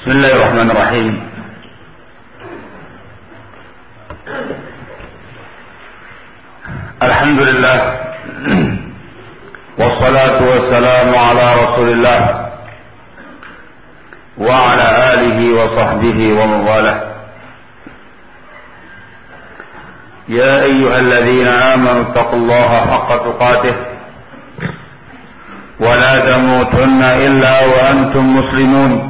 بسم الله الرحمن الرحيم. الحمد لله والصلاة والسلام على رسول الله وعلى آله وصحبه ومن والاه. يا أيها الذين آمنوا اتقوا الله حق تقاته ولا تموتن إلا وأنتم مسلمون.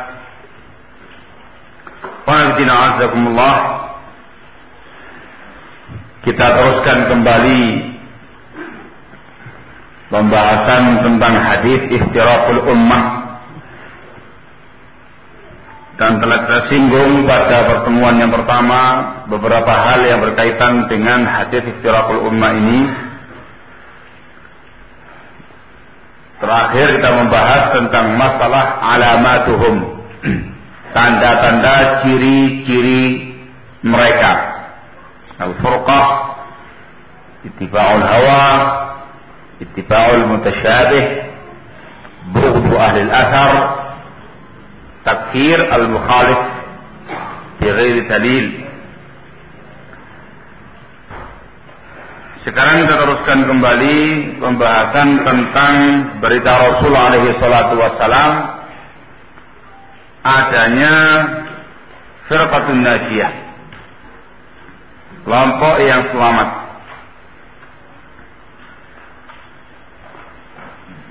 Kita teruskan kembali Pembahasan tentang hadis Ihtiraful ummah. Dan telah tersinggung pada pertemuan yang pertama Beberapa hal yang berkaitan dengan hadis Ihtiraful ummah ini. Terakhir kita membahas tentang masalah alamatuhum. tanda-tanda ciri-ciri mereka. Al-furqah ittiba'ul hawa ittiba'ul mutasyabih bughdu ahli al-athar takfir al-mukhalif bi ghairi dalil. Sekarang kita teruskan kembali pembahasan tentang berita Rasul alaihi salatu wassalam adanya firqatun najiyah. Kelompok yang selamat.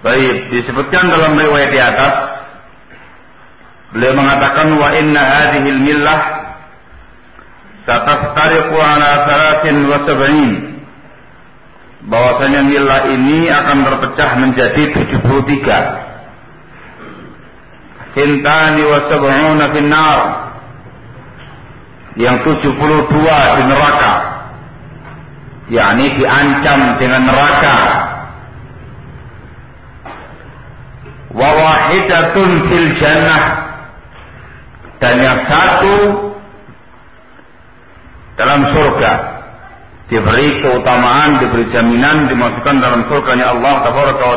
Baik, disebutkan dalam riwayat di atas beliau mengatakan wa inna hadhil millah sataftariqu ala salasin wa sab'in bahwasanya millah ini akan terpecah menjadi 73 Hintani wa sab'una finnar yang 72 di neraka. Yakni diancam dengan neraka. Wa wahidatun fil jannah. Dan yang satu dalam surga. Diberi keutamaan, diberi jaminan dimasukkan dalam surganya Allah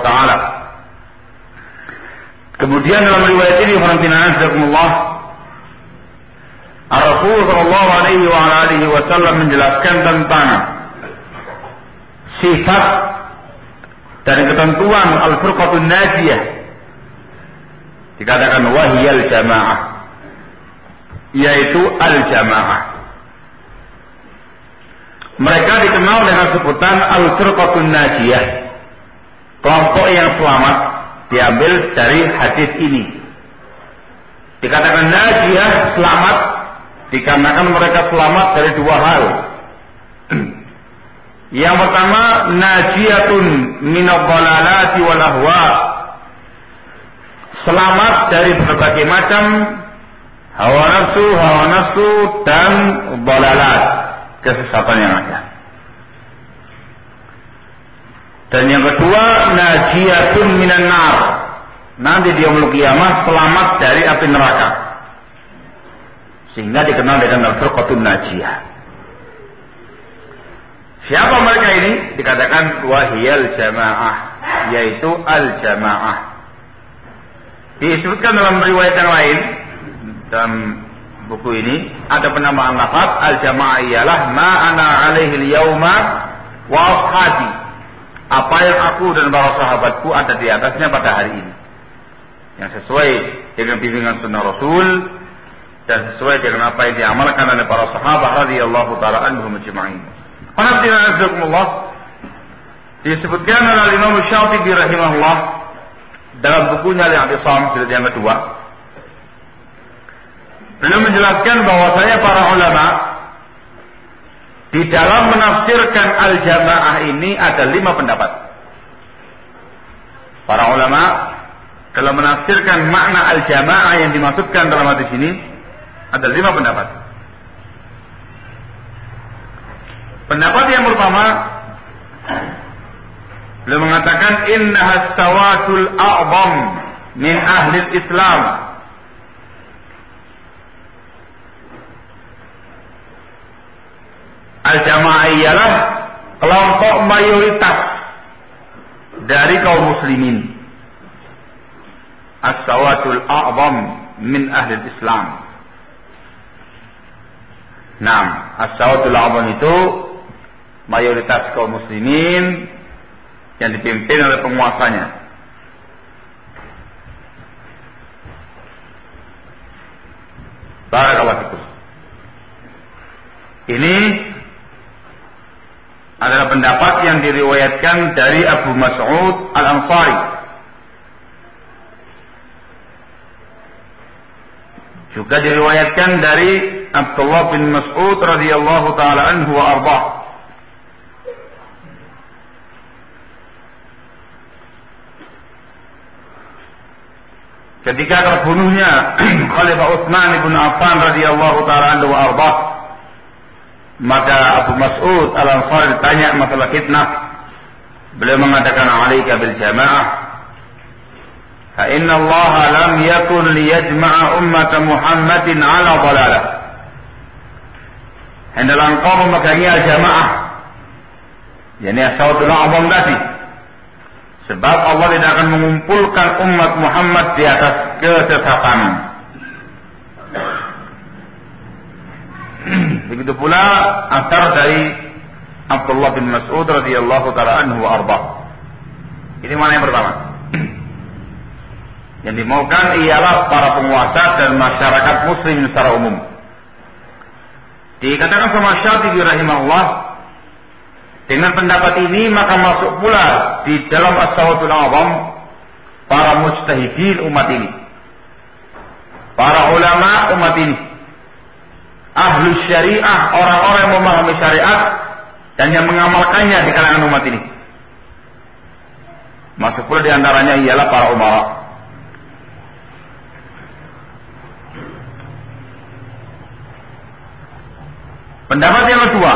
taala. Kemudian dalam riwayat ini Farantina Azzaikumullah Rasul Sallallahu Alaihi wa alihi Wasallam menjelaskan tentang sifat dan ketentuan al-furqatun najiyah. Dikatakan wahiyal jamaah yaitu al jamaah mereka dikenal dengan sebutan al firqatun najiyah kelompok yang selamat diambil dari hadis ini. Dikatakan najiyah selamat. Dikarenakan mereka selamat dari dua hal. Yang pertama najiyatun minadh-dhalalati wal ahwa selamat dari berbagai macam hawa nafsu, hawa nafsu dan balalat kesesatan yang ada. Dan yang kedua, najiyatun minan nar. Nanti dia yaumul kiamah selamat dari api neraka. Sehingga dikenal dengan al-firqatun najiyah. Siapa mereka ini? Dikatakan wahiyal jamaah, yaitu al-jamaah. Disebutkan dalam riwayat yang lain dalam buku ini ada penambahan lafaz al jamaah ialah ma ana alaihi yauma wa ashabi. Apa yang aku dan para sahabatku ada di atasnya pada hari ini. Yang sesuai dengan bimbingan sunnah Rasul dan sesuai dengan apa yang diamalkan oleh para sahabat radhiyallahu taala anhum ajma'in. Qanatina disebutkan oleh Imam Syafi'i rahimahullah dalam bukunya Islam jilid yang kedua beliau menjelaskan bahwasanya para ulama di dalam menafsirkan al-jamaah ini ada lima pendapat. Para ulama dalam menafsirkan makna al-jamaah yang dimaksudkan dalam hadis ini ada lima pendapat. Pendapat yang pertama beliau mengatakan inna sawatul a'zam min ahli Islam. Al-jamaah ialah kelompok mayoritas dari kaum muslimin as-sawatul a'zam min ahli Islam. Nah, as-sawatul a'zam itu mayoritas kaum muslimin yang dipimpin oleh penguasanya. Barakallahu. Ini adalah pendapat yang diriwayatkan dari Abu Mas'ud Al-Ansari Juga diriwayatkan dari Abdullah bin Mas'ud radhiyallahu taala anhu wa arba. Ketika terbunuhnya Khalifah Utsman bin Affan radhiyallahu taala anhu wa arba, maka Abu Mas'ud Al-Ansari ditanya masalah fitnah. Beliau mengatakan alaika bil jamaah. Fa inna Allah lam yakun liyajma'a ummat Muhammadin ala dalalah. Hendaklah engkau memegangi al-jamaah. Yani asautul abang tadi. Sebab Allah tidak akan mengumpulkan umat Muhammad di atas kesesatan. Begitu pula asar dari Abdullah bin Mas'ud radhiyallahu taala anhu arba. Ini mana yang pertama? Yang dimaukan ialah para penguasa dan masyarakat muslim secara umum. Dikatakan sama Syafi'i rahimahullah, dengan pendapat ini maka masuk pula di dalam as-sawatul awam para mujtahidin umat ini. Para ulama umat ini. Ahlu syariah, orang-orang yang memahami syariat dan yang mengamalkannya di kalangan umat ini. Masuk pula di antaranya ialah para umara. Pendapat yang kedua,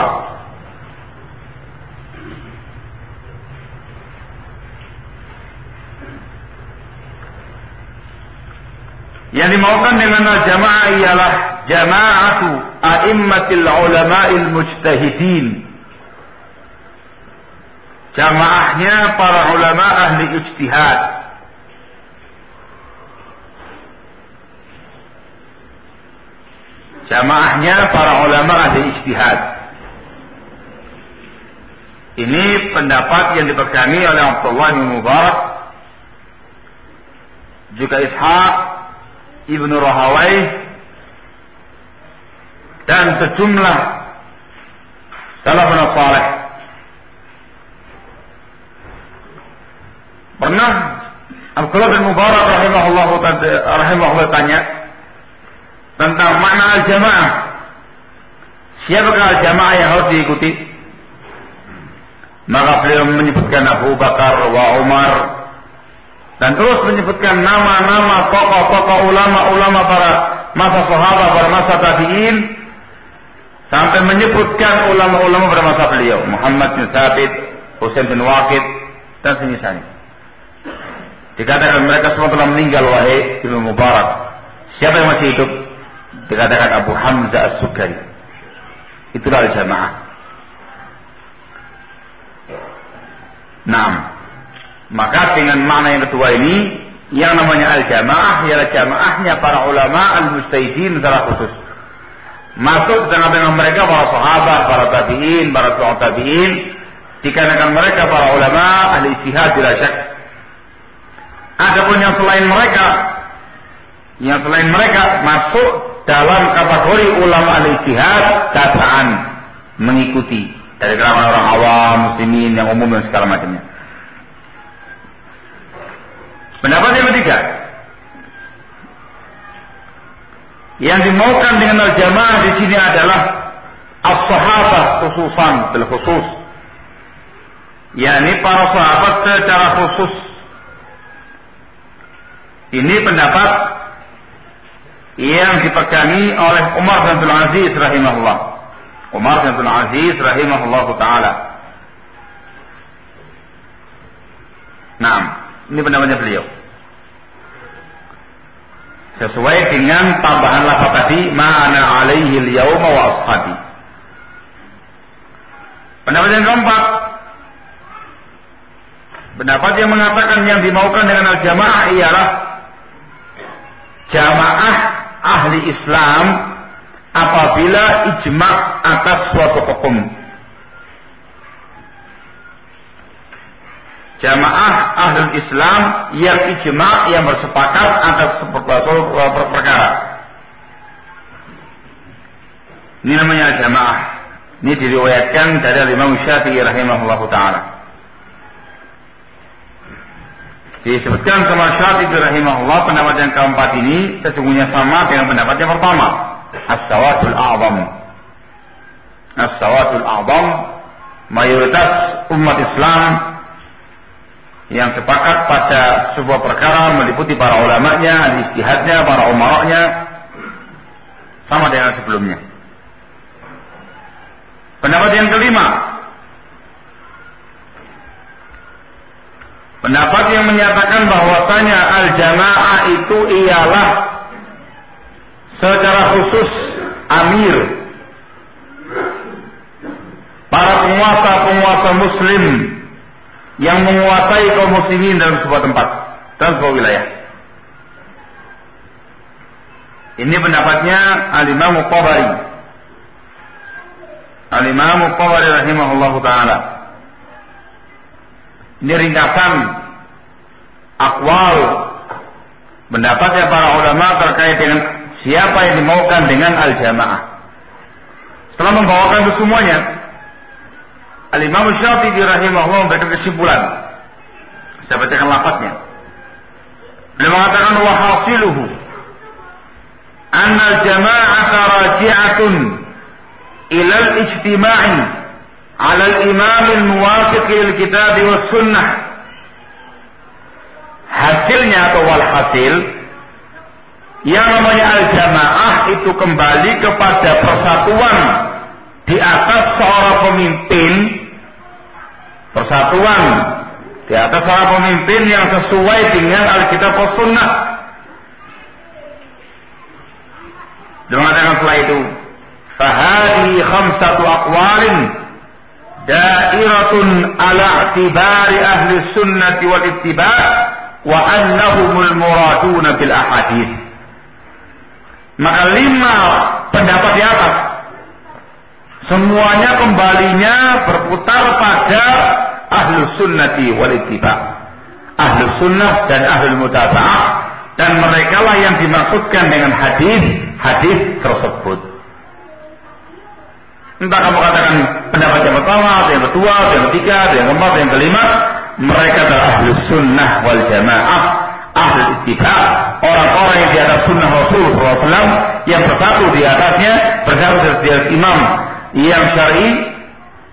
Yang dimaukan dengan jamaah ialah jama'atu a'immatil ulama'il mujtahidin. Jamaahnya para ulama ahli ijtihad. jamaahnya para ulama ahli ijtihad. Ini pendapat yang dipegangi oleh Abdullah bin Mubarak juga Ishaq ibnu Rahawai dan sejumlah salafun salih. Pernah Abdullah bin Mubarak rahimahullah rahimahullah tanya, tentang makna al-jamaah. Siapakah al-jamaah yang harus diikuti? Maka beliau menyebutkan Abu Bakar wa Umar dan terus menyebutkan nama-nama tokoh-tokoh ulama-ulama para masa sahabat, para masa tabi'in sampai menyebutkan ulama-ulama pada masa beliau Muhammad bin Thabit, Husain bin Waqid dan semisalnya. Dikatakan mereka semua telah meninggal wahai Ibnu Mubarak. Siapa yang masih hidup? dikatakan Abu Hamzah As-Sukari. Itulah jamaah. Nah, maka dengan makna yang kedua ini, yang namanya al-jamaah ialah jamaahnya para ulama al-mustahidin secara khusus. Masuk dengan mereka para sahabat, para tabi'in, para tabi'in, dikarenakan mereka para ulama ahli istihad tidak syak. Adapun yang selain mereka, yang selain mereka masuk dalam kategori ulama al-ijtihad kataan mengikuti dari kalangan orang awam, muslimin yang umum dan segala macamnya. Pendapat yang ketiga, yang dimaukan dengan al-jamaah di sini adalah as-sahabah khususan bil khusus. yakni para sahabat secara khusus Ini pendapat yang dipegangi oleh Umar bin Abdul Aziz rahimahullah. Umar bin Abdul Aziz rahimahullah taala. Nah, ini pendapatnya beliau. Sesuai dengan tambahan lafaz tadi, ma'ana alaihi al-yawma wa ashabi. Pendapat yang keempat, pendapat yang mengatakan yang dimaukan dengan al-jamaah ialah jamaah ahli Islam apabila ijma atas suatu hukum. Jamaah ahli Islam yang ijma yang bersepakat atas suatu perkara. Ini namanya jamaah. Ini diriwayatkan dari Imam Syafi'i rahimahullah taala. Disebutkan sama Syafi'i rahimahullah pendapat yang keempat ini sesungguhnya sama dengan pendapat yang pertama. As-sawatul a'zam. As-sawatul a'zam mayoritas umat Islam yang sepakat pada sebuah perkara meliputi para ulamanya, istihadnya, para umaroknya sama dengan sebelumnya. Pendapat yang kelima. Pendapat yang menyatakan bahwasanya al-jamaah itu ialah secara khusus amir para penguasa-penguasa muslim yang menguasai kaum muslimin dalam sebuah tempat, dalam sebuah wilayah. Ini pendapatnya Al-Imam Qabari Al-Imam Qawari rahimahullah taala. Ini ringkasan akwal pendapatnya para ulama terkait dengan siapa yang dimaukan dengan al-jamaah. Setelah membawakan itu semuanya, Al-Imam Syafi'i rahimahullah memberikan kesimpulan. Saya bacakan lafaznya. Beliau mengatakan wa hasiluhu anna jama'ata raji'atun ila al-ijtima'i ala al-imam al-muwafiq lil kitab wa sunnah. Hasilnya atau walhasil yang namanya al-jamaah itu kembali kepada persatuan di atas seorang pemimpin persatuan di atas para pemimpin yang sesuai dengan Alkitab dan Sunnah. Dia dengan setelah itu, "Fahadi khamsatu akwalin da'iratun ala tibari ahli sunnati wal ittiba' wa annahumul muraduna fil ahadith." Maka lima pendapat di atas semuanya kembalinya berputar pada ahlu sunnati wal ittiba. Ahlu sunnah dan ahlu mutaba'ah. Dan mereka lah yang dimaksudkan dengan hadis hadis tersebut. Entah kamu katakan pendapat yang pertama, yang kedua, yang ketiga, yang keempat, yang kelima, mereka adalah ahli sunnah wal jamaah, ahli ittiba, orang-orang yang di atas sunnah Rasul yang bersatu di atasnya, bersatu di atas imam yang syar'i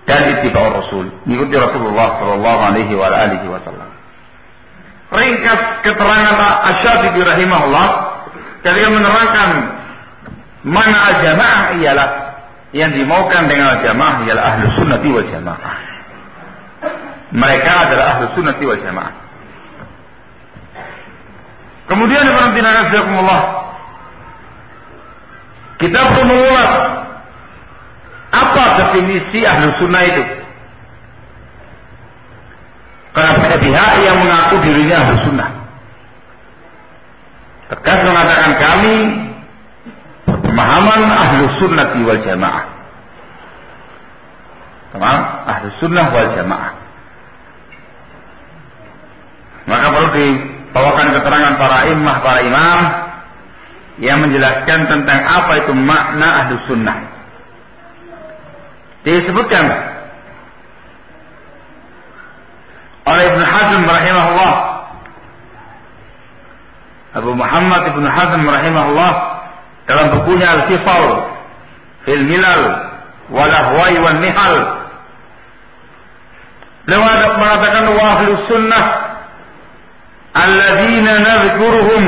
dan ittiba Rasul, mengikuti Rasulullah Shallallahu Alaihi Wasallam. Ringkas keterangan Asy-Syafi'i rahimahullah ketika menerangkan mana al-jamaah ialah yang dimaukan dengan jamaah ialah ahlu sunnati wal jamaah. Mereka adalah ahlu sunnati wal jamaah. Kemudian Allah kita perlu mengulas apa definisi ahlu sunnah itu. Karena ada pihak yang mengaku dirinya ahlu sunnah. Tegas mengatakan kami pemahaman ahlu sunnati wal jamaah. Tamam? Ahlu sunnah wal jamaah. Maka perlu dibawakan keterangan para imam, para imam yang menjelaskan tentang apa itu makna ahlu sunnah. Disebutkan oleh Ibn Hazm rahimahullah Abu Muhammad Ibn Hazm rahimahullah dalam bukunya Al-Fisal fil Milal wal Ahwai wan Nihal beliau mengatakan wa ahlu sunnah alladzina nadhkuruhum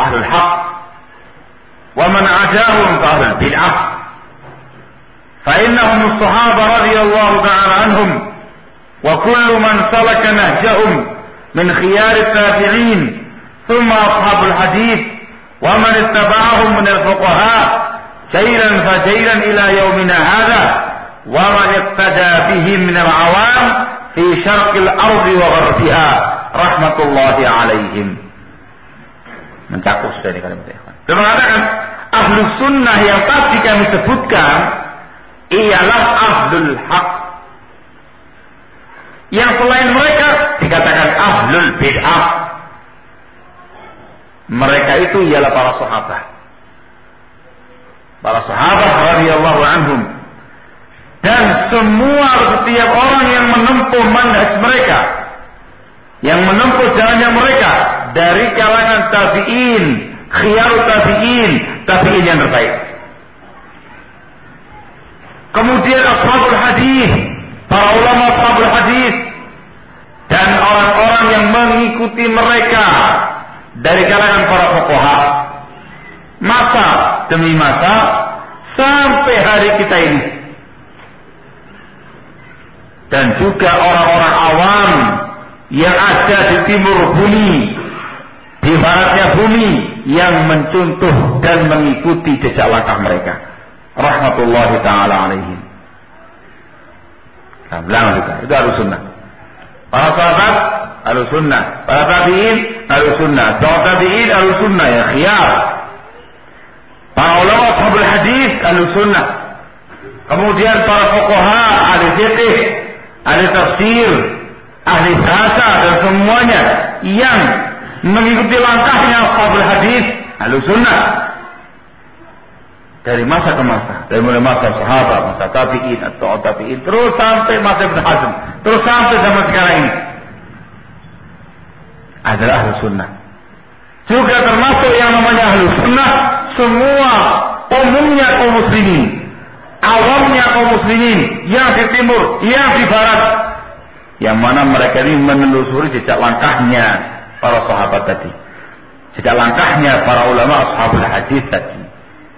ahlul haq wa man adahum fa bid'ah fa innahum as-sahaba radhiyallahu ta'ala anhum wa kullu man salaka nahjahum min khiyar at-tabi'in thumma ashabul hadith wa man ittaba'ahum min al-fuqaha jailan fa jailan ila yaumina hadha wa man iqtada bihim min al-awam fi syarqil ardi wa gharbiha rahmatullahi alaihim mencakup dari kalimat ikhwan. Dia mengatakan ahlu sunnah yang tadi kami sebutkan ialah ahlul haq. Yang selain mereka dikatakan ahlul bid'ah. Mereka itu ialah para sahabat. Para sahabat radhiyallahu anhum dan semua setiap orang yang menempuh manhaj mereka yang menempuh jalannya mereka dari kalangan tabi'in khiyar tabi'in tabi'in yang terbaik kemudian ashabul hadis para ulama ashabul hadis dan orang-orang yang mengikuti mereka dari kalangan para fuqaha masa demi masa sampai hari kita ini dan juga orang-orang awam yang ada di timur bumi, di baratnya bumi yang mencontoh dan mengikuti jejak langkah mereka. Rahmatullahi taala alaihim. Nah, bilang juga, itu harus sunnah. Para sahabat harus sunnah, para tabiin harus sunnah, para tabiin harus sunnah ya khiyar. Para ulama sahabat hadis harus sunnah. Kemudian para fuqaha ahli fikih ahli tafsir, ahli bahasa dan semuanya yang mengikuti langkahnya sahabat hadis, ahli sunnah dari masa ke masa, dari mulai masa sahabat, masa tabiin atau tabiin, terus sampai masa Ibn terus sampai zaman sekarang ini. Adalah ahli sunnah. Juga termasuk yang namanya ahli sunnah, semua umumnya kaum muslimin. Awamnya kaum muslimin. Yang di timur, yang di barat, yang mana mereka ini menelusuri jejak langkahnya para sahabat tadi, jejak langkahnya para ulama sahabat hadis tadi,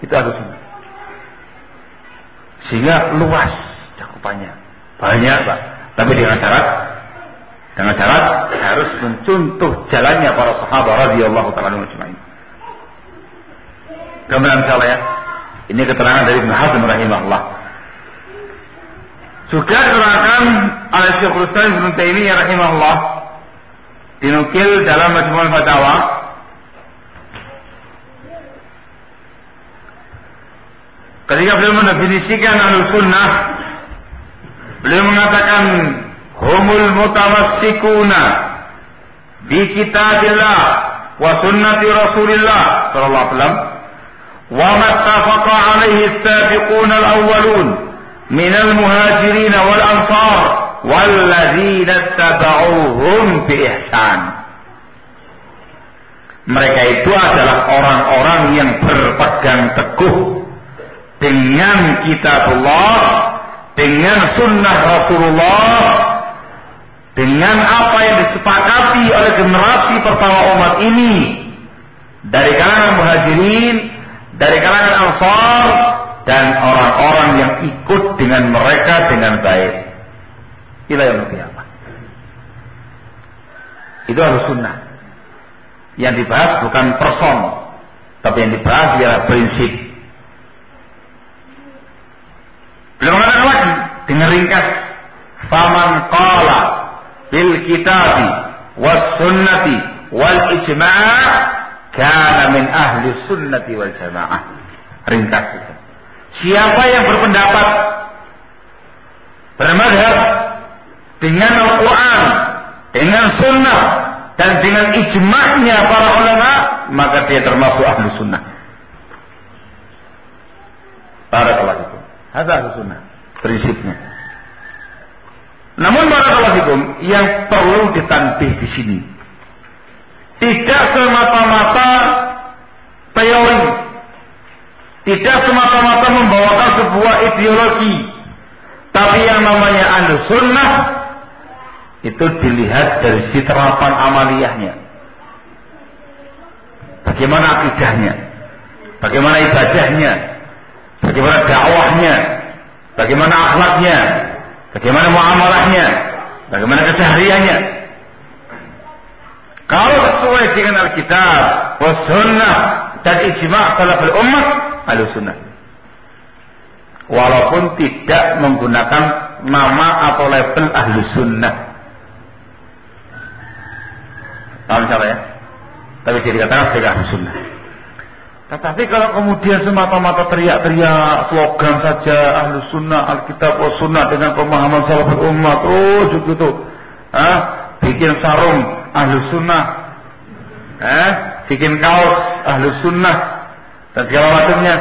itu harus sehingga luas cakupannya, banyak pak, tapi dengan syarat dengan syarat harus mencontoh jalannya para sahabat radhiyallahu taala majma'in. Kemudian insyaallah ya, ini keterangan dari Ibn Hazm rahimahullah. Juga diterangkan oleh Syekhul Islam Ibn Taimiyah rahimahullah. Dinukil dalam Majmu'ul Fatawa Ketika beliau mendefinisikan al-Sunnah, beliau mengatakan humul mutawassikuna bi kitabillah wa sunnati Rasulillah sallallahu alaihi wasallam wa mattafaqa alaihi as-sabiqun al-awwalun min al-muhajirin wal ansar walladzina tabauhum bi ihsan. Mereka itu adalah orang-orang yang berpegang teguh dengan kitabullah, dengan sunnah Rasulullah, dengan apa yang disepakati oleh generasi pertama umat ini dari kalangan muhajirin dari kalangan Ansar dan orang-orang yang ikut dengan mereka dengan baik. Ila yang kiamat. Itu harus sunnah. Yang dibahas bukan person, tapi yang dibahas ialah prinsip. Belum ada lagi dengan ringkas. Faman qala bil kitabi was sunnati wal ijma' kana min ahli sunnati wal jamaah. Ringkas itu. Siapa yang berpendapat bermadhab dengan Al-Quran, dengan sunnah, dan dengan ijma'nya para ulama, maka dia termasuk ahli sunnah. Barakallahu. Hadza sunnah. Prinsipnya. Namun barakallahu fikum yang perlu ditanbih di sini tidak semata-mata teori. Tidak semata-mata membawakan sebuah ideologi. Tapi yang namanya ahlu sunnah itu dilihat dari si terapan amaliyahnya. Bagaimana akidahnya, bagaimana ibadahnya, bagaimana dakwahnya, bagaimana akhlaknya, bagaimana muamalahnya, bagaimana kesehariannya. Kalau sesuai dengan Alkitab, Sunnah dan ijma' salaful ummah, ahlu sunnah. Walaupun tidak menggunakan nama atau label ahlu sunnah. Paham cara ya? Tapi dia dikatakan sebagai ahlu sunnah. Tetapi kalau kemudian semata-mata teriak-teriak slogan saja ahlu sunnah, alkitab, wa sunnah dengan pemahaman salaful ummah terus begitu, ah, bikin sarung ahlu sunnah, eh, bikin kaos ahlu sunnah. Dan segala macamnya,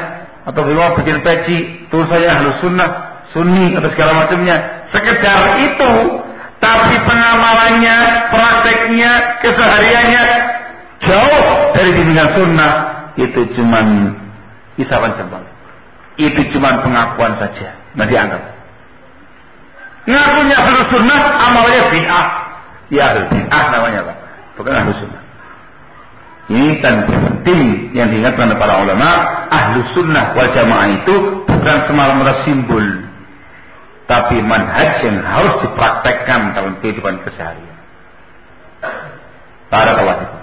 atau bagaimana bikin peci tulisannya ahlu sunnah, sunni atau segala macamnya. Sekedar itu, tapi pengamalannya, prakteknya, kesehariannya jauh dari bimbingan sunnah itu cuman isapan jempol. Itu cuman pengakuan saja, nggak dianggap. Ngakunya ahlu sunnah, amalnya bid'ah. Ya ahlu bid'ah namanya Pak. Bukan ahlu sunnah. Ini kan penting yang diingatkan oleh para ulama, ahlu sunnah wal jamaah itu bukan semalam simbol, tapi manhaj yang harus dipraktekkan dalam kehidupan keseharian. Barakallah itu.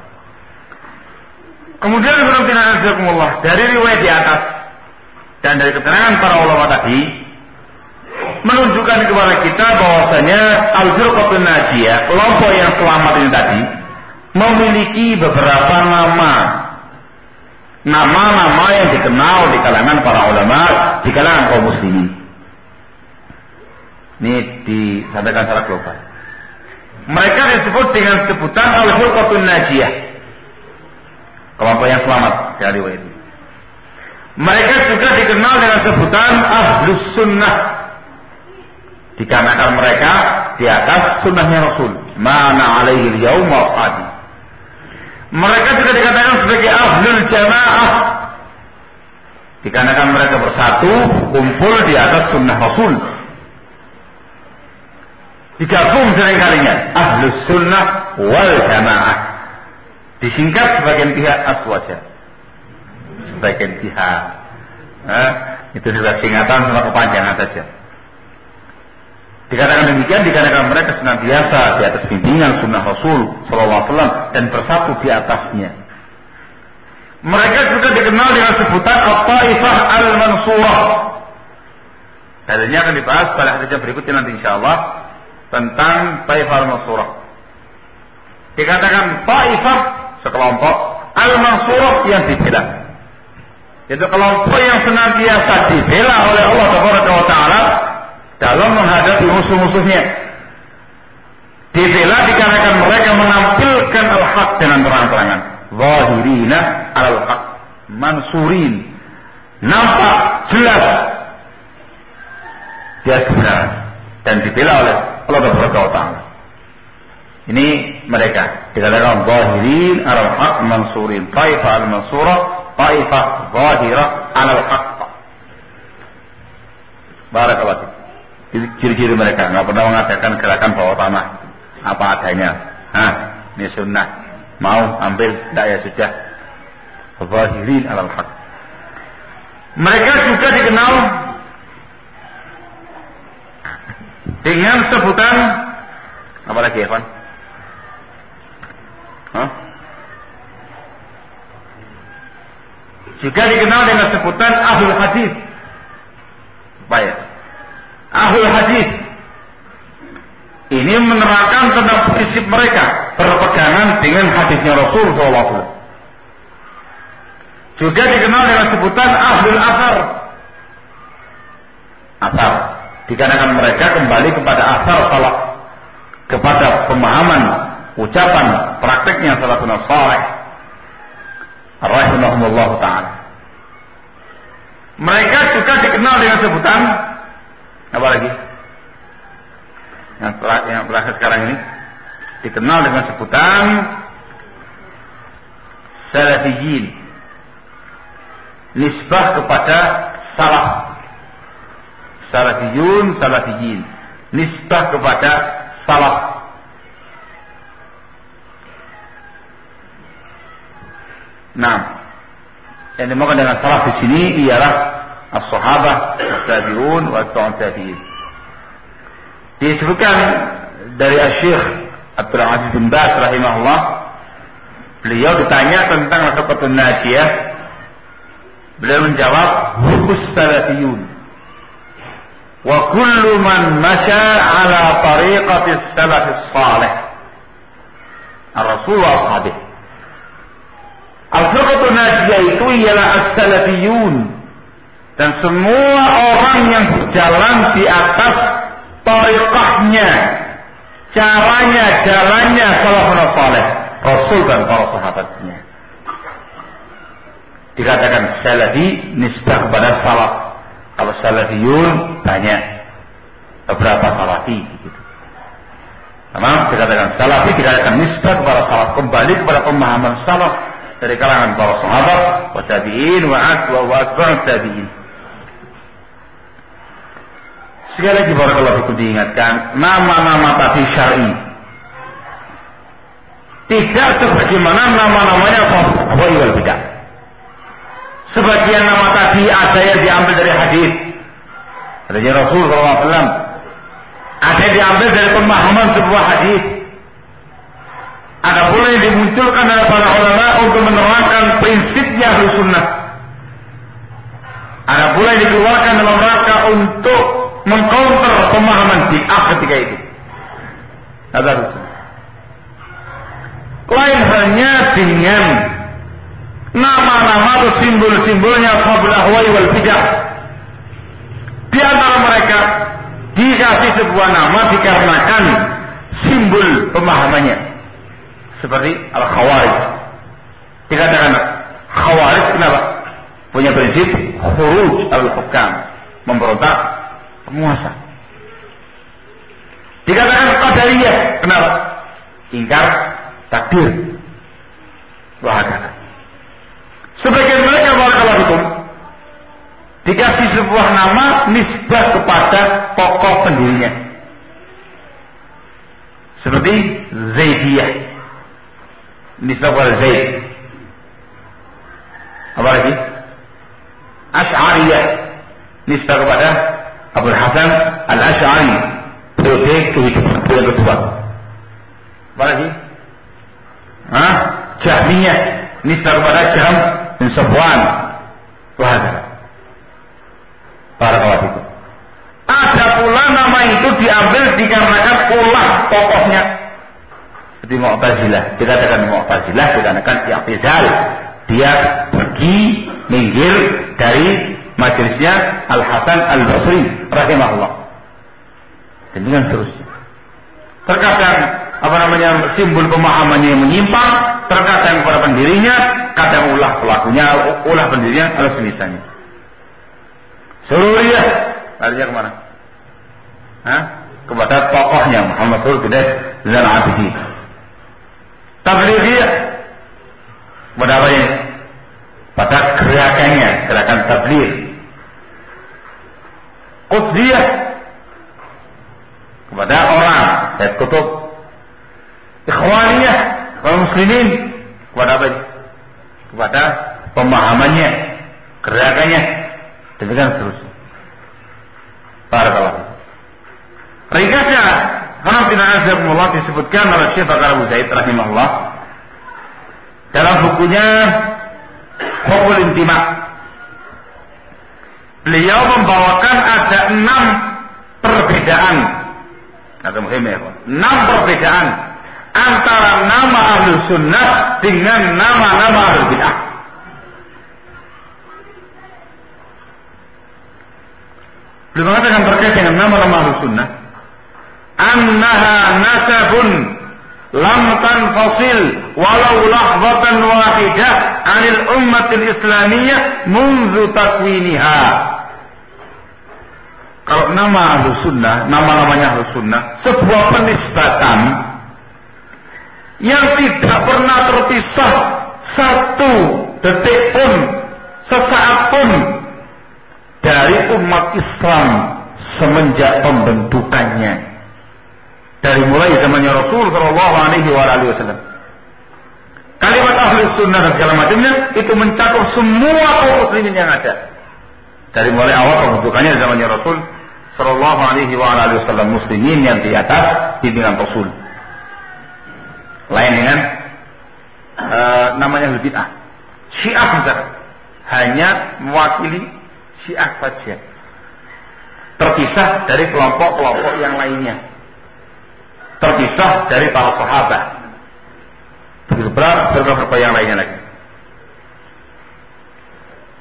Kemudian Allah dari riwayat di atas dan dari keterangan para ulama tadi menunjukkan kepada kita bahwasanya al-firqatun najiyah, kelompok yang selamat ini tadi memiliki beberapa nama. Nama-nama yang dikenal di kalangan para ulama, di kalangan kaum muslimin. Ini disampaikan secara global. Mereka disebut dengan sebutan al-firqatun najiyah. Kelompok yang selamat dari ini. Mereka juga dikenal dengan sebutan ahlus sunnah. Dikarenakan mereka di atas sunnahnya Rasul. Mana alaihi yaum wa mereka juga dikatakan sebagai ahlul jamaah. Dikarenakan mereka bersatu, kumpul di atas sunnah Rasul. Digabung seringkalinya. Ahlus sunnah wal jamaah. Disingkat sebagian pihak aswaja. Sebagian pihak. Eh, itu sudah singkatan sama kepanjangan saja. Dikatakan demikian dikarenakan mereka senantiasa di atas bimbingan sunnah Rasul SAW dan bersatu di atasnya. Mereka juga dikenal dengan sebutan Al-Taifah Al-Mansurah. Dalilnya akan dibahas pada hadis berikutnya nanti insya Allah tentang Taifah Al-Mansurah. Dikatakan Taifah sekelompok Al-Mansurah yang dibela. Itu kelompok yang senantiasa dibela oleh Allah Taala dalam menghadapi musuh-musuhnya. Dibela dikarenakan mereka menampilkan al-haq dengan terang-terangan. Zahirina al-haq. Mansurin. Nampak jelas dia kebenaran dan dibela oleh Allah Taala. Ini mereka. Dikatakan zahirin al-haq mansurin. Taifah al-mansura, taifah zahirah al-haq. Barakallahu ciri-ciri mereka. Nggak pernah mengadakan gerakan bawah tanah. Apa adanya. Hah, ini sunnah. Mau ambil. Tidak ya sudah. Zahirin alal haq. Mereka juga dikenal dengan sebutan apa lagi Evan? Juga dikenal dengan sebutan ahlul hadis. Baik ahli hadis ini menerangkan tentang prinsip mereka berpegangan dengan hadisnya Rasul. Juga dikenal dengan sebutan ahlul asar. Asar. Dikarenakan mereka kembali kepada asar salah kepada pemahaman, ucapan, prakteknya salafun salih. Rahimahumullah taala. Mereka juga dikenal dengan sebutan apa lagi? Yang, yang terakhir sekarang ini dikenal dengan sebutan salafiyin. Nisbah kepada salaf. Salafiyun, salafiyin. Nisbah kepada salaf. Nah, yang dimaksud dengan salaf di sini ialah as-sahabah, as-tabi'un, wa tabi'in. Disebutkan dari Syekh Abdul Aziz bin Bas rahimahullah, beliau ditanya tentang Rasul Najiyah, beliau menjawab, "Hukus salafiyun." Wa kullu man masya ala tariqati salaf salih. Ar-Rasul wa. Al-Firqatul Najiyah itu ialah as-salafiyun. Dan semua orang yang berjalan di atas tariqahnya, caranya, jalannya salafun salih. Rasul dan para sahabatnya. Dikatakan salafi nisbah kepada salaf. Kalau salafiyun banyak beberapa salafi gitu. Memang dikatakan salafi dikatakan nisbah kepada salaf kembali kepada pemahaman salaf dari kalangan para sahabat, wa tabi'in, wa aswa, wa asba' tabi'in. Sekali lagi barakallahu fikum diingatkan nama-nama tadi syar'i. Tidak sebagaimana nama-namanya fahwai wal bidah. Sebagian nama tadi ada yang diambil dari hadis. Dari Rasul SAW. Ada yang diambil dari pemahaman sebuah hadis. Ada yang dimunculkan oleh para ulama untuk menerangkan prinsipnya harus sunnah. Ada yang dikeluarkan dalam rangka untuk mengcounter pemahaman bid'ah ketika itu. Ada. Lain halnya dengan nama-nama atau simbol-simbolnya Fabul Ahwai wal Bidah. Di antara mereka dikasih sebuah nama dikarenakan simbol pemahamannya. Seperti Al-Khawarij. Dikatakan Khawarij kenapa? Punya prinsip khuruj al-hukam. Memberontak penguasa. Dikatakan Qadariyah. Kenapa? Ingkar takdir. Wahakata. Sebagian mereka barakallahu fikum dikasih sebuah nama nisbah kepada tokoh pendirinya. Seperti Zaidiyah. Nisbah kepada Zaid. Apa lagi? Ash'ariyah. Nisbah kepada Abu Hasan Al-Ash'ari. Periode kehidupan yang kedua. Apa lagi? Hah? Jahmiyah. Nisbah kepada Jahm bin Safwan. Wahada. Barakallahu fikum. Ada pula nama itu diambil dikarenakan ulah tokohnya. Seperti Mu'tazilah. Dikatakan Mu'tazilah dikarenakan i'tizal. Dia pergi minggir dari majelisnya Al Hasan Al Basri rahimahullah. Dan dengan seterusnya. Terkadang apa namanya simbol pemahamannya yang menyimpang, terkadang kepada pendirinya, kadang ulah pelakunya, ulah pendirinya, atau semisalnya. Suriyah, larinya ke mana? Hah? Kepada tokohnya Muhammad Surah bin Zain Abidin. Tabligiyah, kepada apa ini? Pada gerakannya, gerakan tabligh. Qudiyah, kepada orang, Said Kutub. Ikhwaniyah, kaum muslimin, kepada apa? Kepada pemahamannya, gerakannya, demikian seterusnya. Barakallah. Ringkasnya, azakumullah disebutkan oleh Syekh Bakar Abu Zaid rahimahullah dalam bukunya Hukul Intima. Beliau membawakan ada enam perbedaan. Kata muhim ya, enam perbedaan antara nama ahlu sunnah dengan nama-nama ahlu bid'ah. Beliau mengatakan terkait dengan nama-nama ahlu sunnah. Annaha nasabun lam tanfasil walau lahzatan wahidah anil ummatil islamiyah munzu takwiniha. Kalau nama ahlu sunnah, nama-namanya ahlu sunnah, sebuah penisbatan yang tidak pernah terpisah satu detik pun, sesaat pun dari umat Islam semenjak pembentukannya. Dari mulai zamannya Rasul Shallallahu Alaihi Wasallam Kalimat ahli sunnah dan segala macamnya itu mencakup semua kaum muslimin yang ada. Dari mulai awal pembentukannya zamannya Rasul Sallallahu Alaihi Wasallam muslimin yang di atas bimbingan Rasul. Lain dengan uh, namanya bid'ah. Syiah misalkan hanya mewakili Syiah saja. Terpisah dari kelompok-kelompok yang lainnya. Terpisah dari para sahabat Begitu pula firqah yang lainnya lagi.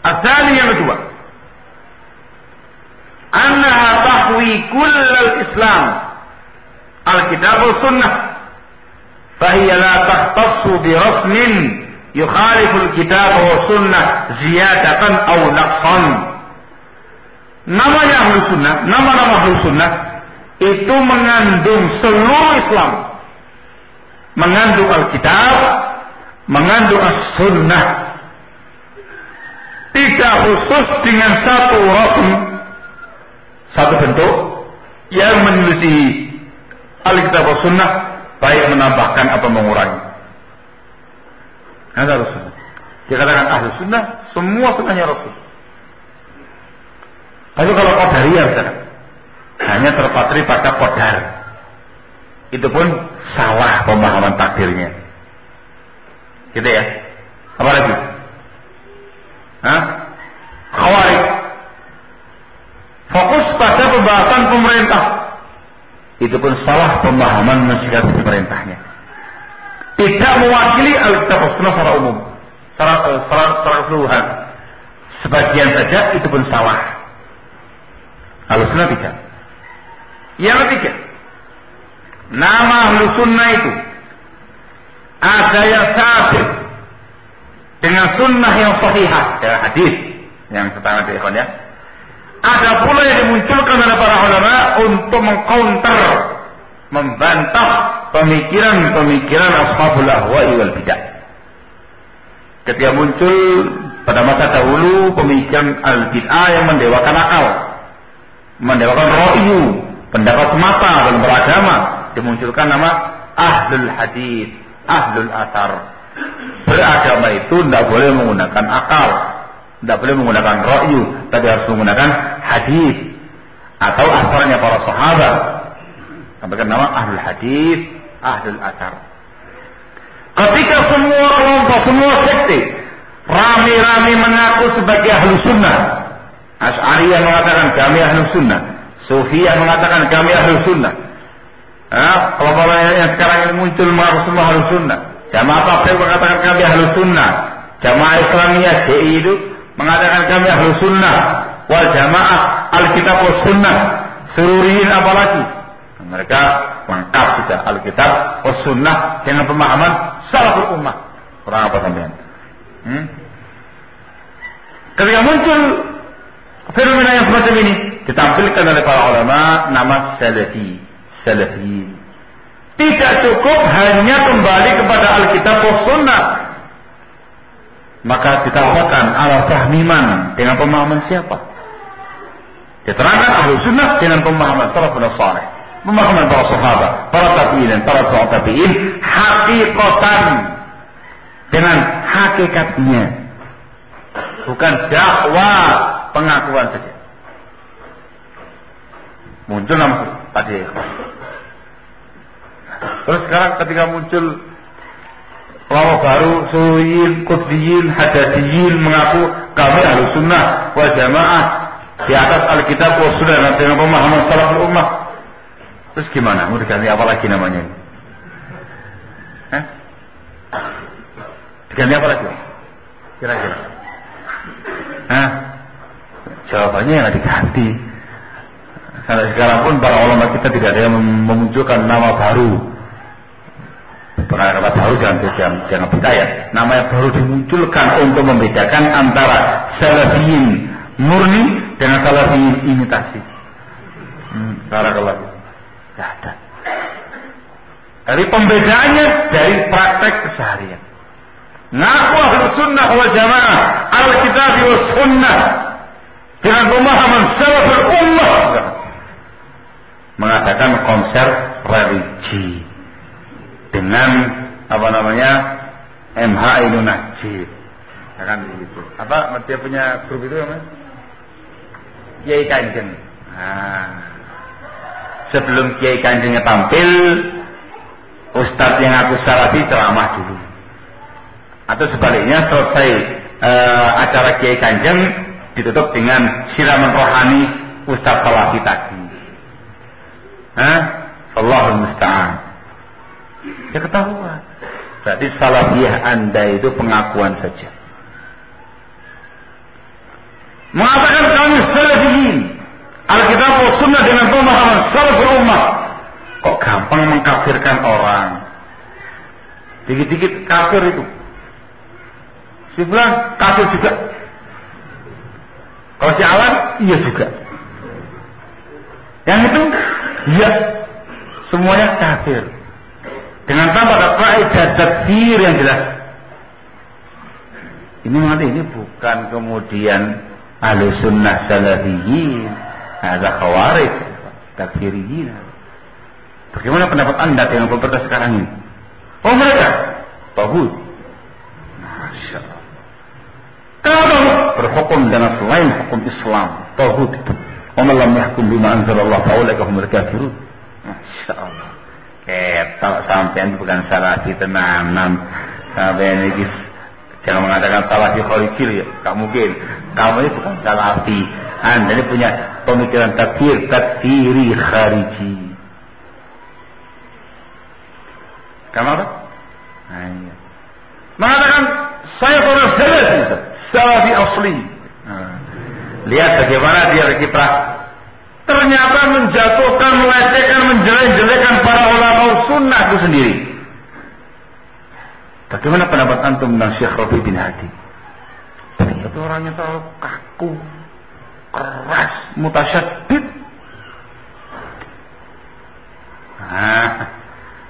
Asali yang kedua. Annaha tahwi kullal Islam. Alkitab wa sunnah. Fahiyya la tahtassu bi rasmin alkitab wa sunnah ziyadatan aw naqsan. Namanya ahlu sunnah, nama-nama ahlu sunnah itu mengandung seluruh Islam mengandung Alkitab, mengandung As-Sunnah. Tidak khusus dengan satu rasul, satu bentuk yang menyelisih Alkitab dan Sunnah, baik menambahkan atau mengurangi. Ada Rasul. Dikatakan ahli sunnah, semua sunnahnya Rasul. Lalu kalau Qadariyah hanya terpatri pada Qadar. Itu pun salah pemahaman takdirnya. Gitu ya. Apa lagi? Hah? Khawarij. Fokus pada pembahasan pemerintah. Itu pun salah pemahaman masyarakat pemerintahnya. Tidak mewakili Alkitab Sunnah secara umum. Secara, eh, secara, secara keseluruhan. Sebagian saja itu pun salah. Al-Sunnah tidak. Yang ketiga, Nama ahlu sunnah itu ada yang sabit dengan sunnah yang sahihah ya hadis yang setengah ikhwan ya. Ada pula yang dimunculkan oleh para ulama untuk mengcounter, membantah pemikiran-pemikiran ashabul ahwa'i wal bidah. Ketika muncul pada masa dahulu pemikiran al-bid'ah yang mendewakan akal, mendewakan ro'yu, pendapat semata dalam beragama, dimunculkan nama ahlul hadis, ahlul asar. Beragama itu tidak boleh menggunakan akal, tidak boleh menggunakan ro'yu, tapi harus menggunakan hadis atau asalnya para sahabat. Sampaikan nama ahlul hadis, ahlul asar. Ketika semua kelompok, semua sekte rame-rame mengaku sebagai ahlu sunnah, yang mengatakan kami ahlu sunnah, Sufiyah mengatakan kami ahlu sunnah, Nah, kelompok yang sekarang ini muncul mengaku semua harus sunnah. Jamaah Tabligh mengatakan kami harus sunnah. Jamaah Islamiyah JI itu mengatakan kami harus sunnah. Wal jamaah Alkitab wa sunnah. Sururiin apalagi. Mereka lengkap sudah Alkitab wa sunnah dengan pemahaman salaful ummah. Kurang apa sampean? Hmm? Ketika muncul fenomena yang semacam ini ditampilkan oleh para ulama nama salafi salafiyin. Tidak cukup hanya kembali kepada Alkitab dan Sunnah. Maka ditambahkan ala fahmiman dengan pemahaman siapa? Diterangkan ahlu sunnah dengan pemahaman salafun saleh. Pemahaman para sahabat, para tabi'in, para tabi'in, hakikatan dengan hakikatnya. Bukan dakwah pengakuan saja. Muncul nama tadi Terus sekarang ketika muncul kelompok baru Suyin, Qudbiyin, Hadadiyin mengaku kami ahlu sunnah wal jamaah di atas Alkitab wa sunnah dengan pemahaman salaful ummah. Terus gimana? Mau diganti apa lagi namanya? Hah? Diganti apa lagi? Kira-kira. Hah? Jawabannya yang diganti. Sampai sekarang pun para ulama kita tidak ada yang memunculkan nama baru Penerapan baru jangan jangan, jangan percaya. Nama yang baru dimunculkan untuk membedakan antara salafiyin murni dengan salafiyin imitasi. Hmm, kalau Tidak ada. Dari pembedaannya dari praktek keseharian. Ngaku ahlu sunnah wal jamaah al-kitab wa sunnah dengan pemahaman salaful ummah mengatakan konser religi dengan apa namanya MH itu najib. Ya kan begitu. Apa dia punya grup itu namanya? Kiai Kanjeng. Nah, sebelum Kiai Kanjengnya tampil, Ustadz yang aku salafi ceramah dulu. Atau sebaliknya selesai uh, acara Kiai Kanjeng ditutup dengan siraman rohani Ustadz Salafi tadi. Hah? Allahul Musta'an. Ya ketahuan. Berarti salafiyah anda itu pengakuan saja. Mengatakan kami salafiyin. Alkitab sunnah dengan pemahaman salaful ummah. Kok gampang mengkafirkan orang. Dikit-dikit kafir itu. Si bilang kafir juga. Kalau si awan, iya juga. Yang itu, iya. Semuanya kafir. Dengan tanpa ada kaidah takfir yang jelas. Ini nanti ini bukan kemudian ahli sunnah salafiyin, ada khawarij, takfiriyin. Bagaimana pendapat anda dengan pemerintah sekarang ini? Oh mereka, tauhid. Masya Allah. Kenapa berhukum dengan selain hukum Islam, tauhid itu. Man lam yahkum bima anzalallah fa ulaika humul kafirun. Masya Allah ketok sampean bukan salah di tenanan. Sampean ini jangan mengatakan salah di kharijil ya gak mungkin. Kamu ini bukan salafi anda ini punya pemikiran takfir takfiri khariji. Kamu apa? Nah, iya. mengatakan saya orang salafi salafi asli. Nah, lihat bagaimana dia berkiprah ternyata menjatuhkan, melecehkan, menjelek-jelekan para ulama sunnah itu sendiri. Bagaimana pendapat antum tentang Syekh Rabi bin Hadi? Ternyata orangnya terlalu kaku, keras, mutasyadid. Nah,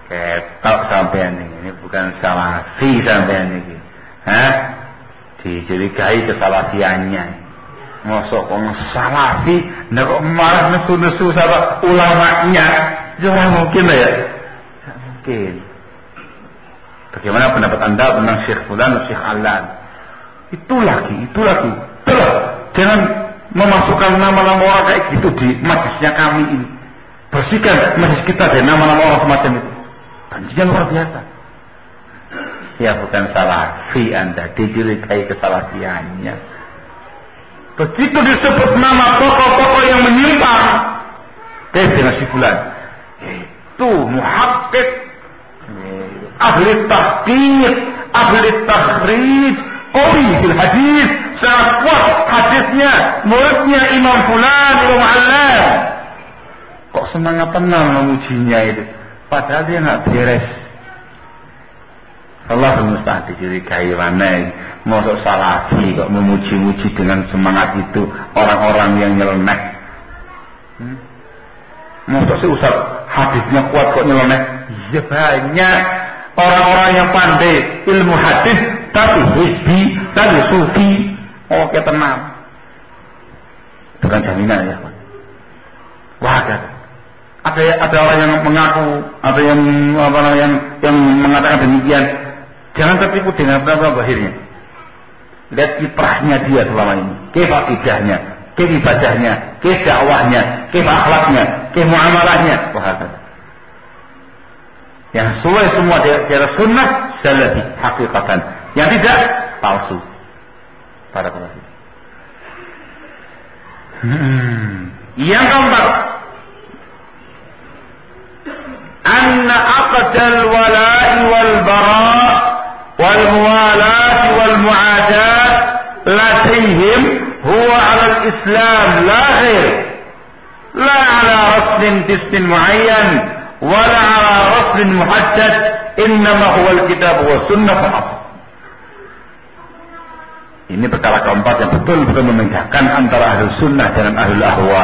ketok sampean ini, ini bukan salafi sampean ini. Hah? Dicurigai kesalafiannya. Masuk orang salafi, nak malah nesu-nesu sama ulamanya. Jangan mungkin lah ya. Mungkin. Bagaimana pendapat anda tentang Syekh Fulan dan Syekh Alan? Itu lagi, itu lagi. Telah. Jangan memasukkan nama-nama orang kayak gitu di majlisnya kami ini. Bersihkan majlis kita dari nama-nama orang semacam itu. Banjinya luar biasa. Ya bukan salah. Fi anda dicurigai kesalafiannya. Begitu disebut nama tokoh-tokoh yang menyimpang, kayak dengan si bulan. Itu muhakkik, ahli tahqiq, ahli takhrij, Kopi fil hadis, sangat kuat hadisnya, muridnya Imam Fulan, Imam Allah. Kok semangat tenang memujinya itu? Padahal dia nggak beres. Allah mustahil dicurigai mana Masuk salafi kok memuji-muji dengan semangat itu orang-orang yang nyeleneh. Hmm? Masuk si Ustaz hadisnya kuat kok nyeleneh. Ya banyak orang-orang yang pandai ilmu hadis tapi hizbi, tapi sufi. Oke tenang. Bukan jaminan ya. Wah, ada. Ada ada orang yang mengaku, ada yang apa yang yang mengatakan demikian. Jangan tertipu dengan apa akhirnya. Lihat kiprahnya dia selama ini. Kif akidahnya, kif ibadahnya, kif dakwahnya, kif akhlaknya, kif muamalahnya. Wahakata. Yang sesuai semua di atas sunnah, salafi, hakikatan. Yang tidak, palsu. Para pelaku. Hmm. Yang keempat, anna aqdal wala'i wal bara' wal muwalat wal muadat على huwa ala islam la ghair la ala معين ولا muayyan wala ala raslin muhaddad الكتاب huwa al-kitab ini perkara keempat yang betul-betul membedakan antara ahli sunnah dan ahli ahwa.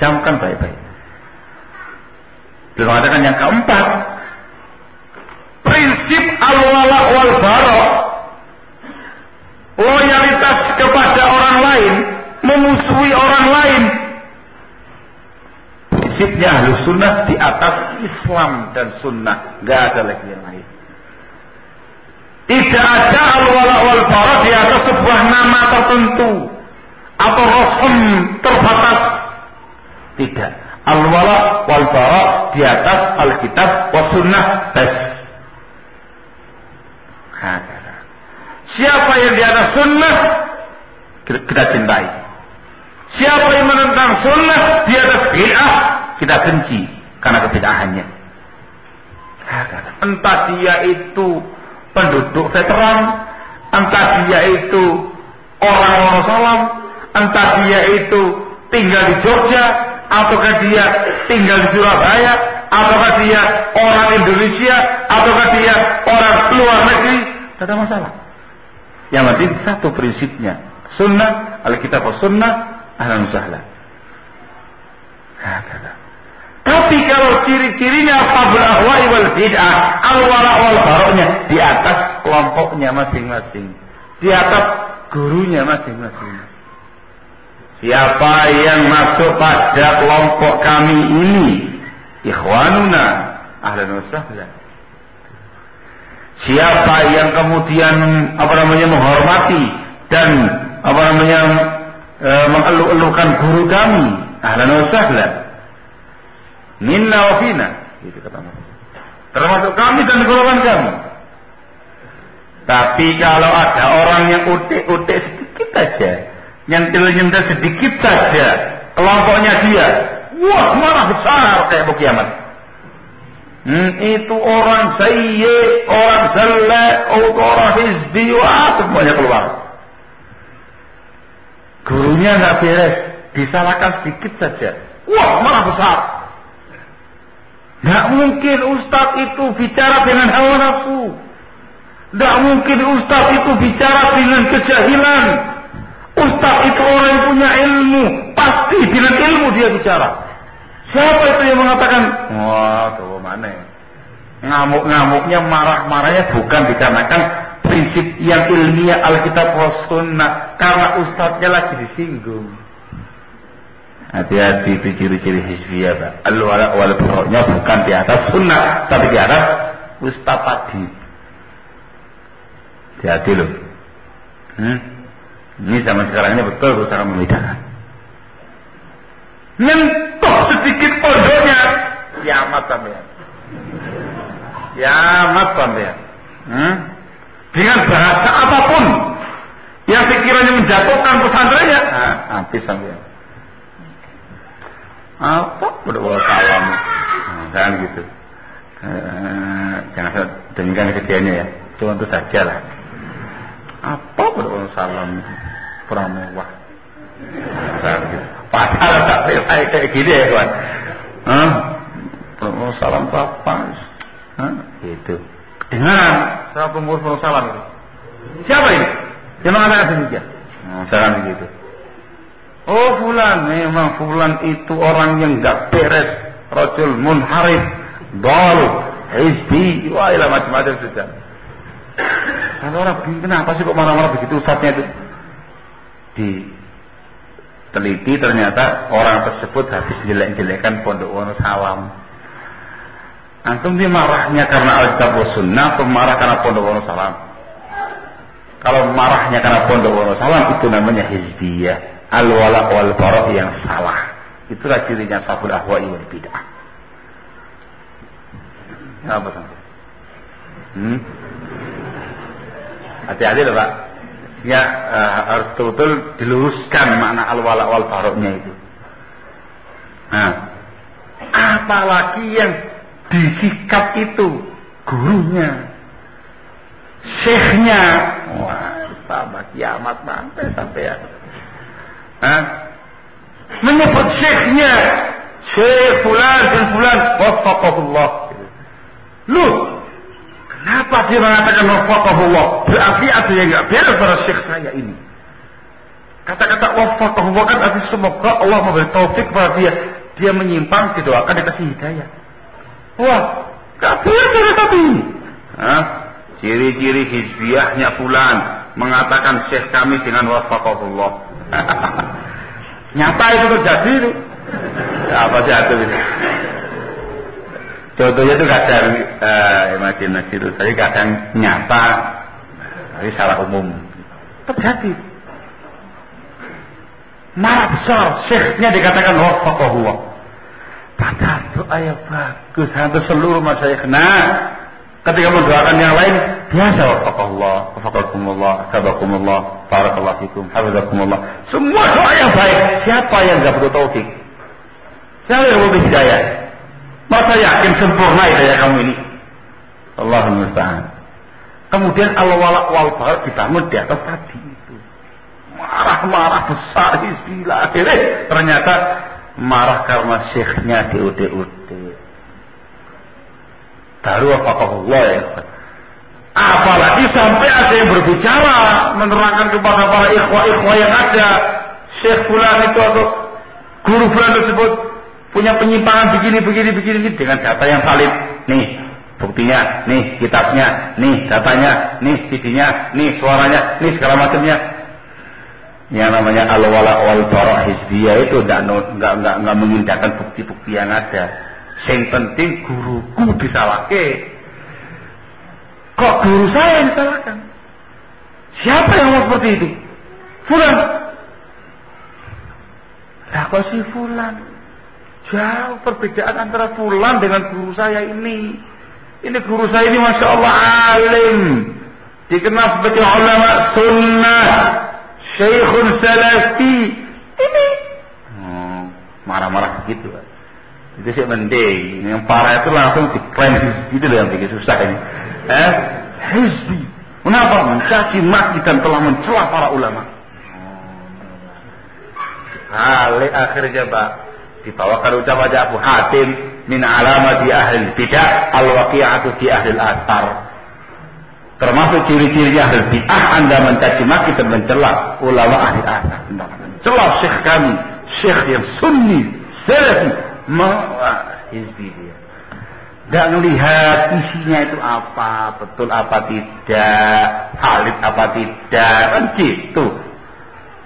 Camkan baik-baik. Beliau yang keempat, Prinsip al-wala wal barok loyalitas kepada orang lain, memusuhi orang lain. Prinsipnya ahlu sunnah di atas Islam dan sunnah. Gak ada lagi yang lain. Tidak ada al-wala wal bara di atas sebuah nama tertentu atau rasul terbatas. Tidak. Al-wala wal bara di atas Alkitab wa sunnah bas. Siapa yang di atas sunnah kita cintai. Siapa yang menentang sunnah di atas bid'ah kita benci karena kebid'ahannya. Entah dia itu penduduk veteran, entah dia itu orang orang salam, entah dia itu tinggal di Jogja, ataukah dia tinggal di Surabaya, ataukah dia orang Indonesia, ataukah dia orang luar negeri, tidak masalah. Yang penting satu prinsipnya, sunnah, alkitab sunnah, ahlan sahlan. Tapi kalau ciri-cirinya fabul ahwa'i wal bid'ah, al-wala wal baroknya di atas kelompoknya masing-masing. Di atas gurunya masing-masing. Siapa yang masuk pada kelompok kami ini, ikhwanuna, ahlan wa sahlan. Siapa yang kemudian apa namanya menghormati dan apa namanya e, mengeluh-elukan guru kami, ahlan wa sahlan. Minna wa fina. Itu kata termasuk kami dan golongan kami tapi kalau ada orang yang utik-utik sedikit saja nyentil-nyentil sedikit saja kelompoknya dia wah marah besar kayak kiamat hmm, itu orang sayyi orang jelek orang hizbi wah semuanya keluar gurunya nggak beres disalahkan sedikit saja wah marah besar tidak mungkin ustaz itu bicara dengan hawa nafsu. Tidak mungkin ustaz itu bicara dengan kejahilan. Ustaz itu orang yang punya ilmu. Pasti dengan ilmu dia bicara. Siapa itu yang mengatakan, wah, tuh mana Ngamuk-ngamuknya, marah-marahnya bukan dikarenakan prinsip yang ilmiah Alkitab wa Sunnah. Karena ustaznya lagi disinggung. Hati-hati itu ciri-ciri hizbiyah Pak. Al-wala wal bukan di atas sunnah, tapi di atas ustaz tadi. Hati-hati loh. Hmm? Ini zaman sekarang ini betul cara membedakan. Nyentuh sedikit pondoknya, kiamat sampean. Kiamat sampean. Hmm? Dengan bahasa apa pun yang sekiranya menjatuhkan pesantrennya, nah, habis sampean apa berdoa salam? Nah, kan gitu. Eh, jangan demikian kejadiannya ya. Cuma itu saja lah apa berdoa salam? Pramuwah padahal tak kayak kayak gini ya kawan Hah? berdoa salam apa Hah? gitu. Dengan siapa pengurus salam itu siapa ini? Yang mengatakan demikian nah, jangan begitu Oh fulan, memang fulan itu orang yang gak beres, rajul munharif, dol, hizbi, wah ilah macam-macam sudah. Kalau orang begini kenapa sih kok marah-marah begitu ustaznya itu? Diteliti ternyata orang tersebut habis jelek-jelekan pondok Wonosalam. Antum dia marahnya karena Alkitab Sunnah atau marah karena pondok Wonosalam? Kalau marahnya karena pondok Wonosalam itu namanya hizbiyah al-wala wal bara yang salah. Itulah cirinya saful ahwa'i wal bid'ah. Apa sampai? Hmm? Hati-hati loh Pak. Ya harus betul-betul diluruskan makna al-wala wal itu. Nah, apalagi yang disikap itu gurunya, syekhnya, wah sama kiamat sampai sampai ya. Hah? Menyebut syekhnya. Syekh fulan dan fulan. Wafakahullah. Lu. Kenapa dia mengatakan wafakahullah? Berarti ada yang nggak beres pada syekh saya ini. Kata-kata wafakahullah kan arti semoga Allah memberi taufik kepada dia. Dia menyimpang, didoakan, dikasih hidayah. Wah, gak beres tadi ini. Hah? Ciri-ciri hizbiyahnya fulan mengatakan syekh kami dengan wafakahullah. Nyata itu terjadi itu. Apa sih itu? Contohnya itu kadang eh, imajinasi itu, tapi kadang nyata Jadi secara umum terjadi. Marah besar, syekhnya dikatakan wafaqahullah. Padahal doa yang bagus, hampir seluruh masyarakat. Nah, ketika mendoakan yang lain, biasa wafaqahullah, wafaqakumullah, sabakumullah, barakallahu fikum, hafizakumullah. Semua doa yang baik. Siapa yang gak perlu taufik? Siapa yang perlu hidayah? Masa yakin sempurna hidayah kamu ini? Allahumma musta'an. Kemudian Allah wala wal dibangun di atas tadi itu. Marah-marah besar istilah. Akhirnya ternyata marah karena syekhnya diude-ude. Baru apa Allah ya. Apalagi sampai ada yang berbicara menerangkan kepada para ikhwah-ikhwah yang ada. Syekh Fulan itu atau guru Fulan tersebut punya penyimpangan begini, begini, begini, dengan data yang valid. Nih, buktinya, nih kitabnya, nih datanya, nih CD-nya, nih suaranya, nih segala macamnya. Yang namanya al-wala wal bara itu enggak, enggak mengindahkan bukti-bukti yang ada. Yang penting guruku disalahke. Kok guru saya yang disalahkan? Siapa yang mau seperti itu? Fulan. Lah kok si Fulan? Jauh perbedaan antara Fulan dengan guru saya ini. Ini guru saya ini Masya Allah alim. Dikenal sebagai ulama sunnah. Syekhun salafi. Ini. Hmm, marah-marah begitu. Itu sih mending. Yang parah itu langsung diklaim gitu loh yang bikin susah ini. Eh? Hizbi. Kenapa? Mencaci maki dan telah mencela para ulama. Balik akhirnya Pak dibawakan ucapan Abu Hatim min alamat di ahli bidah al waqi'atu di ahli atar termasuk ciri-cirinya ahli bid'ah anda mencaci maki dan mencela ulama ahli atar celah syekh kami syekh yang sunni salafi hizbi dia tidak melihat isinya itu apa, betul apa tidak, valid apa tidak, kan gitu.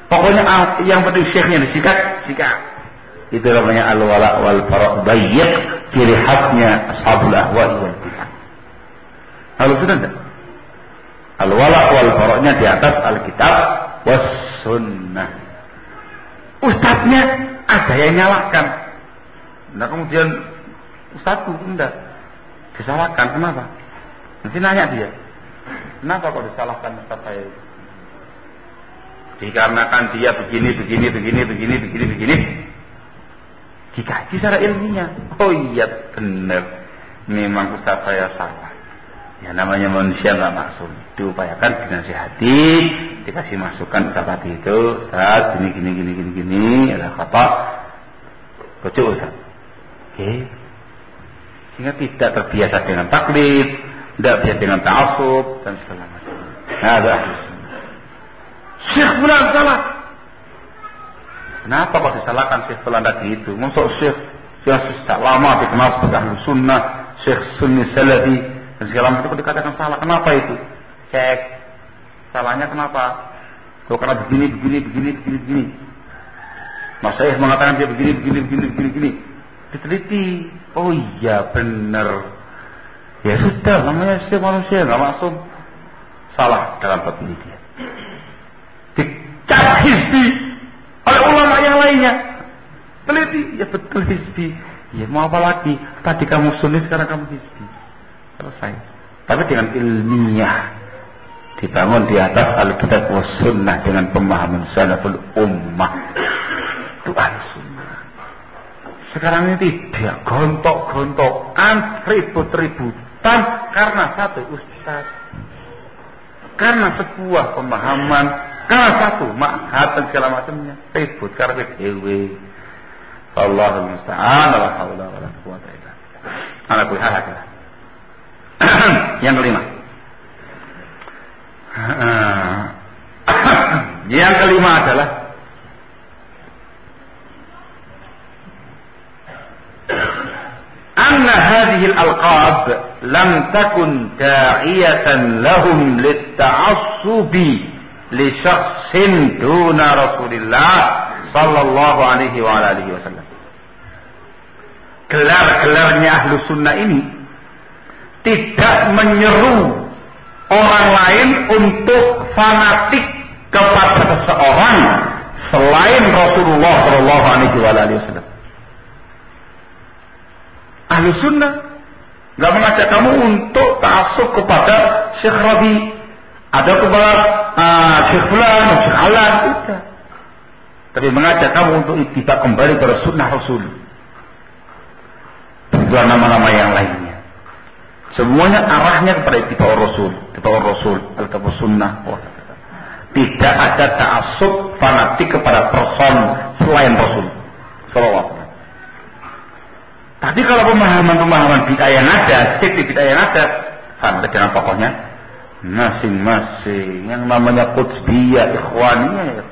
Pokoknya yang penting syekhnya disikat, sikat. Itu namanya al-wala wal bara' bayyak ciri khasnya ashabul ahwa wal bid'ah. Lalu sudah enggak? Al-wala wal bara' di atas Alkitab was sunnah. Ustadznya ada yang nyalakan. Nah kemudian ustadzku enggak disalahkan. Kenapa? Nanti nanya dia. Kenapa kok disalahkan ustadz saya? Dikarenakan dia begini, begini, begini, begini, begini, begini dikaji secara ilmiah. Oh iya benar, memang ustaz saya salah. Ya namanya manusia nggak maksum. Diupayakan dinasihati, dikasih masukan seperti itu, Ustaz, gini gini gini gini gini, ada apa? Kocok Ustaz. Oke. Sehingga tidak terbiasa dengan taklid, tidak biasa dengan ta'asub dan segala macam. Nah, ada Syekh bulan salah. Kenapa kok disalahkan Syekh tadi itu? Masuk Syekh yang sejak lama dikenal sebagai ahli sunnah, Syekh Sunni Salafi dan segala macam itu dikatakan salah. Kenapa itu? Cek. Salahnya kenapa? Kalau karena begini, begini, begini, begini, begini. Mas Syekh mengatakan dia begini, begini, begini, begini, begini. Diteliti. Oh iya benar. Ya sudah, namanya Syekh manusia nggak masuk salah dalam penelitian. Dicap hizbi oleh ulama yang lainnya. Teliti, ya betul hizbi. Ya mau apa lagi? Tadi kamu sunni, sekarang kamu hizbi. Selesai. Tapi dengan ilmiah. Dibangun di atas Alkitab wa sunnah dengan pemahaman salaful ummah. Itu al-sunnah. Sekarang ini tidak gontok-gontokan, ribut-ributan karena satu ustaz. Karena sebuah pemahaman karena satu makhat dan segala macamnya ribut karena dewe. Allah musta'an la haula wala quwata illa billah. Ala kulli hal Yang kelima. Yang kelima adalah أن هذه الألقاب لم تكن داعية لهم للتعصب li syakhsin duna Rasulillah sallallahu alaihi wa alihi wasallam. Gelar-gelarnya ahlu sunnah ini tidak menyeru orang lain untuk fanatik kepada seseorang selain Rasulullah Shallallahu Alaihi Wasallam. Ahli sunnah nggak mengajak kamu untuk tasuk kepada Syekh Rabi ada kepada uh, Syekh Fulan, Syekh tidak. Tapi mengajak kamu untuk tidak kembali kepada sunnah Rasul. Dan nama-nama yang lainnya. Semuanya arahnya kepada ittiba Rasul, ittiba Rasul, al sunnah. Tidak ada ta'assub fanatik kepada person selain Rasul. Sallallahu Tapi kalau pemahaman-pemahaman bid'ah yang ada, sekti bid'ah yang ada, sama dengan pokoknya masing-masing. Yang namanya Qutsbiyah, ikhwaniyah ya.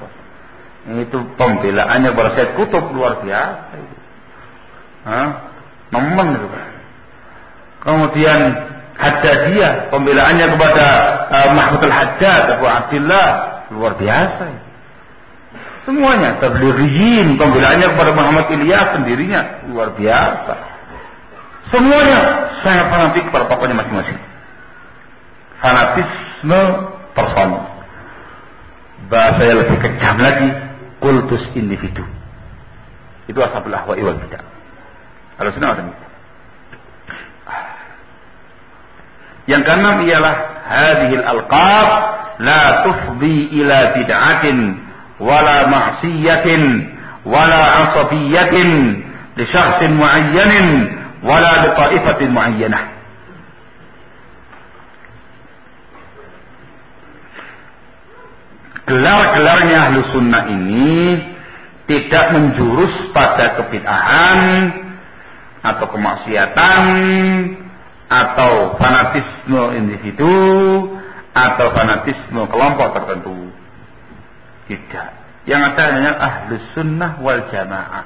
Itu pembelaannya kepada Syed Kutub luar biasa. Hah? Nemen itu. Kemudian Haddadiyah, pembelaannya kepada uh, Mahmud al-Haddad, Abu Abdullah, luar biasa. Semuanya, tablighiyin, pembelaannya kepada Muhammad Ilyas sendirinya, luar biasa. Semuanya sangat fanatik pada pokoknya masing-masing. Fanatisme person. Bahasa yang lebih kejam lagi, kultus individu. Itu ashabul ahwa'i wal bidah. Kalau sunnah Yang keenam ialah hadhil alqab la tufdi ila bid'atin wala ma'siyatin wala asabiyatin li syakhsin muayyanin wala li ta'ifatin muayyanah. Gelar-gelarnya ahlu sunnah ini tidak menjurus pada kebid'ahan atau kemaksiatan atau fanatisme individu atau fanatisme kelompok tertentu. Tidak. Yang ada hanya ahlu sunnah wal jamaah.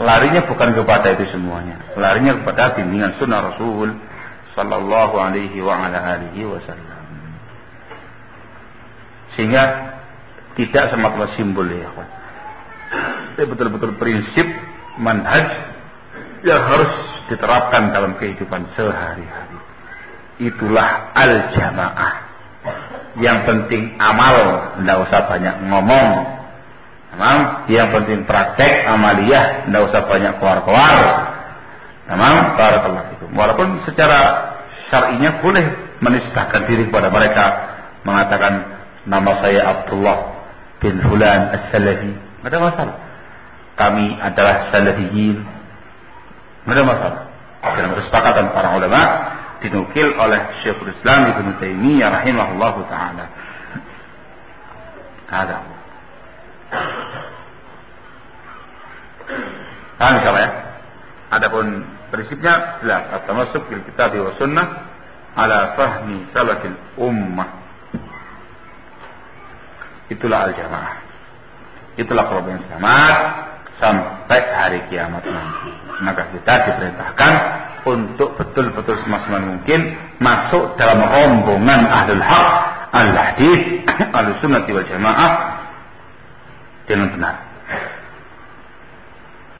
Larinya bukan kepada itu semuanya. Larinya kepada bimbingan sunnah Rasul sallallahu alaihi wa ala alihi wasallam. Sehingga tidak semata simbol ya. Itu betul-betul prinsip manhaj yang harus diterapkan dalam kehidupan sehari-hari. Itulah al-jamaah. Yang penting amal, tidak usah banyak ngomong. Memang yang penting praktek amaliyah, tidak usah banyak keluar-keluar. Memang barakallah itu. Walaupun secara syar'inya boleh menisbahkan diri kepada mereka mengatakan nama saya Abdullah bin Fulan As-Salafi. Tidak ada masalah. Kami adalah Salafiyin, tidak ada masalah. Dalam kesepakatan para ulama dinukil oleh Syekhul Islam Ibn Taimiyah rahimahullah taala. Ada. Paham siapa ya? Adapun prinsipnya jelas atau masuk di kitab wa sunnah ala fahmi salafil ummah. Itulah al-jamaah. Itulah kelompok selamat sampai hari kiamat nanti. Maka kita diperintahkan untuk betul-betul semaksimal mungkin masuk dalam rombongan ahlul haq al-hadis al-sunnah wal jamaah dengan benar.